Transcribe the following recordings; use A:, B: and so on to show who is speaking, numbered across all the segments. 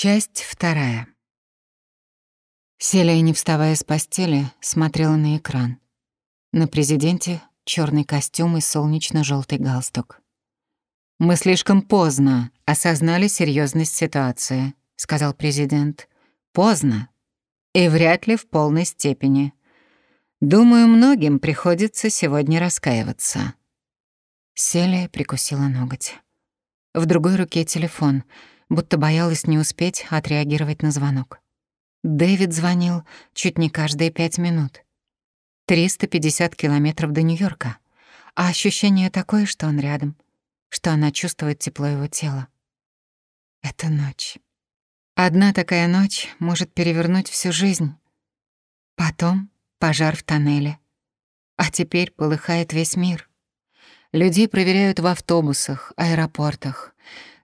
A: Часть вторая. Селия, не вставая с постели, смотрела на экран. На президенте черный костюм и солнечно желтый галстук. «Мы слишком поздно осознали серьезность ситуации», — сказал президент. «Поздно. И вряд ли в полной степени. Думаю, многим приходится сегодня раскаиваться». Селия прикусила ноготь. В другой руке телефон, будто боялась не успеть отреагировать на звонок. Дэвид звонил чуть не каждые пять минут. 350 километров до Нью-Йорка, а ощущение такое, что он рядом, что она чувствует тепло его тела. Это ночь. Одна такая ночь может перевернуть всю жизнь. Потом пожар в тоннеле. А теперь полыхает весь мир. Людей проверяют в автобусах, аэропортах.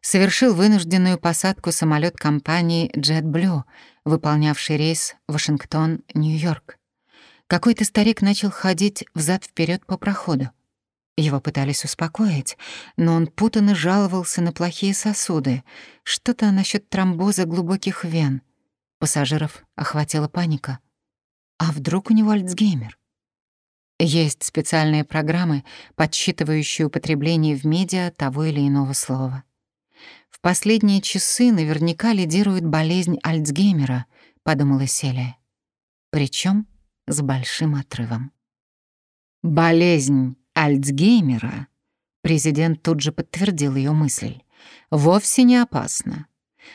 A: Совершил вынужденную посадку самолет компании JetBlue, выполнявший рейс Вашингтон-Нью-Йорк. Какой-то старик начал ходить взад вперед по проходу. Его пытались успокоить, но он путанно жаловался на плохие сосуды, что-то насчет тромбоза глубоких вен. Пассажиров охватила паника. А вдруг у него Альцгеймер? Есть специальные программы, подсчитывающие употребление в медиа того или иного слова. Последние часы наверняка лидирует болезнь Альцгеймера, подумала Селия. Причем с большим отрывом. Болезнь Альцгеймера, президент тут же подтвердил ее мысль, вовсе не опасна.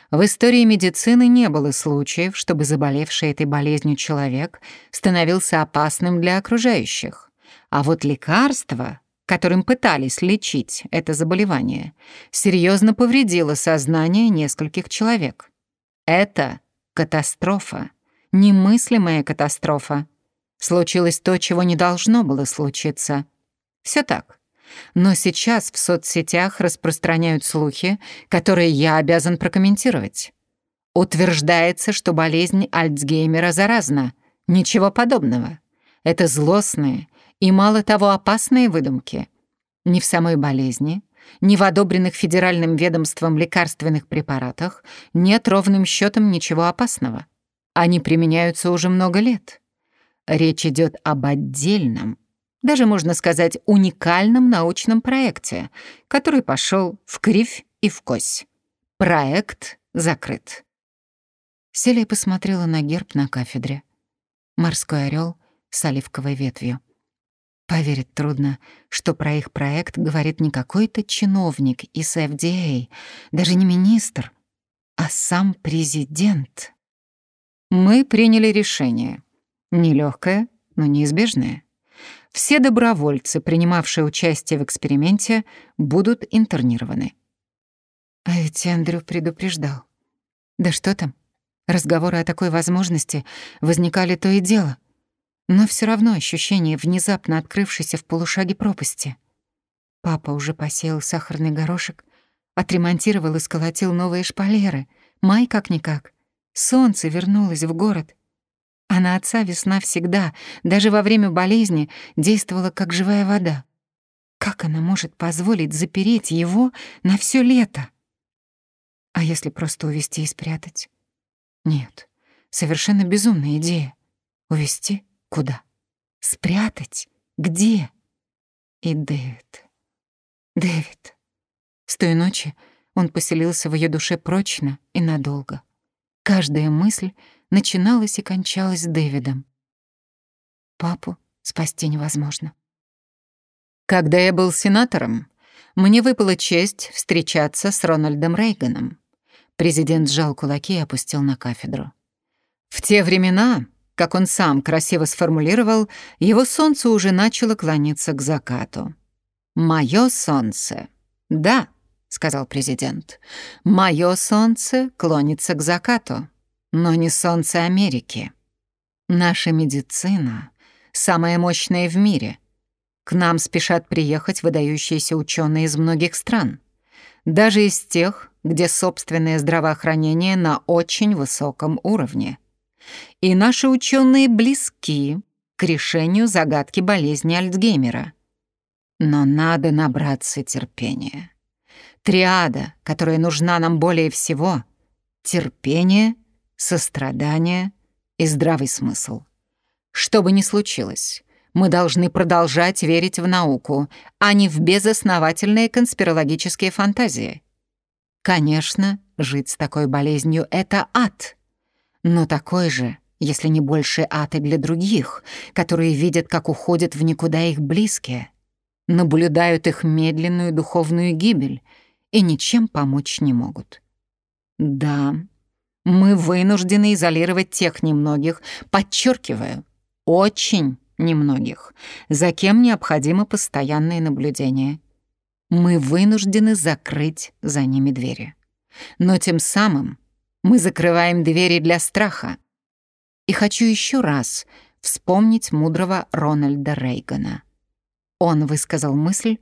A: В истории медицины не было случаев, чтобы заболевший этой болезнью человек становился опасным для окружающих. А вот лекарство, которым пытались лечить это заболевание, серьезно повредило сознание нескольких человек. Это катастрофа, немыслимая катастрофа. Случилось то, чего не должно было случиться. Все так. Но сейчас в соцсетях распространяют слухи, которые я обязан прокомментировать. Утверждается, что болезнь Альцгеймера заразна. Ничего подобного. Это злостные и, мало того, опасные выдумки. Ни в самой болезни, ни в одобренных федеральным ведомством лекарственных препаратах нет ровным счетом ничего опасного. Они применяются уже много лет. Речь идет об отдельном, даже можно сказать уникальном научном проекте, который пошел в кривь и в кось. Проект закрыт. Селия посмотрела на герб на кафедре. Морской орел с оливковой ветвью. Поверить трудно, что про их проект говорит не какой-то чиновник из FDA, даже не министр, а сам президент. Мы приняли решение — Нелегкое, но неизбежное. Все добровольцы, принимавшие участие в эксперименте, будут интернированы. А ведь Эндрю предупреждал. Да что там, разговоры о такой возможности возникали то и дело. Но все равно ощущение внезапно открывшейся в полушаге пропасти. Папа уже посеял сахарный горошек, отремонтировал и сколотил новые шпалеры. Май как-никак. Солнце вернулось в город. А на отца весна всегда, даже во время болезни, действовала как живая вода. Как она может позволить запереть его на все лето? А если просто увести и спрятать? Нет, совершенно безумная идея. Увести куда? Спрятать? Где? И Дэвид. Дэвид. С той ночи он поселился в ее душе прочно и надолго. Каждая мысль — начиналась и кончалась Дэвидом. Папу спасти невозможно. Когда я был сенатором, мне выпала честь встречаться с Рональдом Рейганом. Президент сжал кулаки и опустил на кафедру. В те времена, как он сам красиво сформулировал, его солнце уже начало клониться к закату. «Моё солнце». «Да», — сказал президент, — «моё солнце клонится к закату» но не солнце Америки. Наша медицина самая мощная в мире. К нам спешат приехать выдающиеся ученые из многих стран, даже из тех, где собственное здравоохранение на очень высоком уровне. И наши ученые близки к решению загадки болезни Альцгеймера. Но надо набраться терпения. Триада, которая нужна нам более всего — терпение, сострадание и здравый смысл. Что бы ни случилось, мы должны продолжать верить в науку, а не в безосновательные конспирологические фантазии. Конечно, жить с такой болезнью — это ад. Но такой же, если не больше ад и для других, которые видят, как уходят в никуда их близкие, наблюдают их медленную духовную гибель и ничем помочь не могут. Да, мы вынуждены изолировать тех немногих, подчеркиваю, очень немногих, за кем необходимо постоянное наблюдение. Мы вынуждены закрыть за ними двери. Но тем самым мы закрываем двери для страха. И хочу еще раз вспомнить мудрого Рональда Рейгана. Он высказал мысль,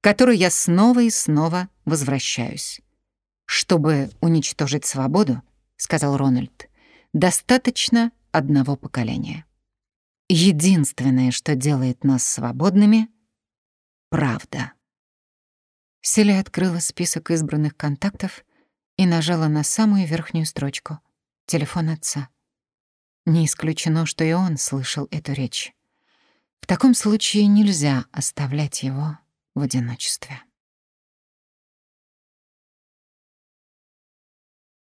A: которую я снова и снова возвращаюсь. «Чтобы уничтожить свободу, — сказал Рональд, — достаточно одного поколения. Единственное, что делает нас свободными — правда». Селия открыла список избранных контактов и нажала на самую верхнюю строчку — телефон отца. Не исключено, что и он слышал эту речь. В таком случае нельзя оставлять его в одиночестве.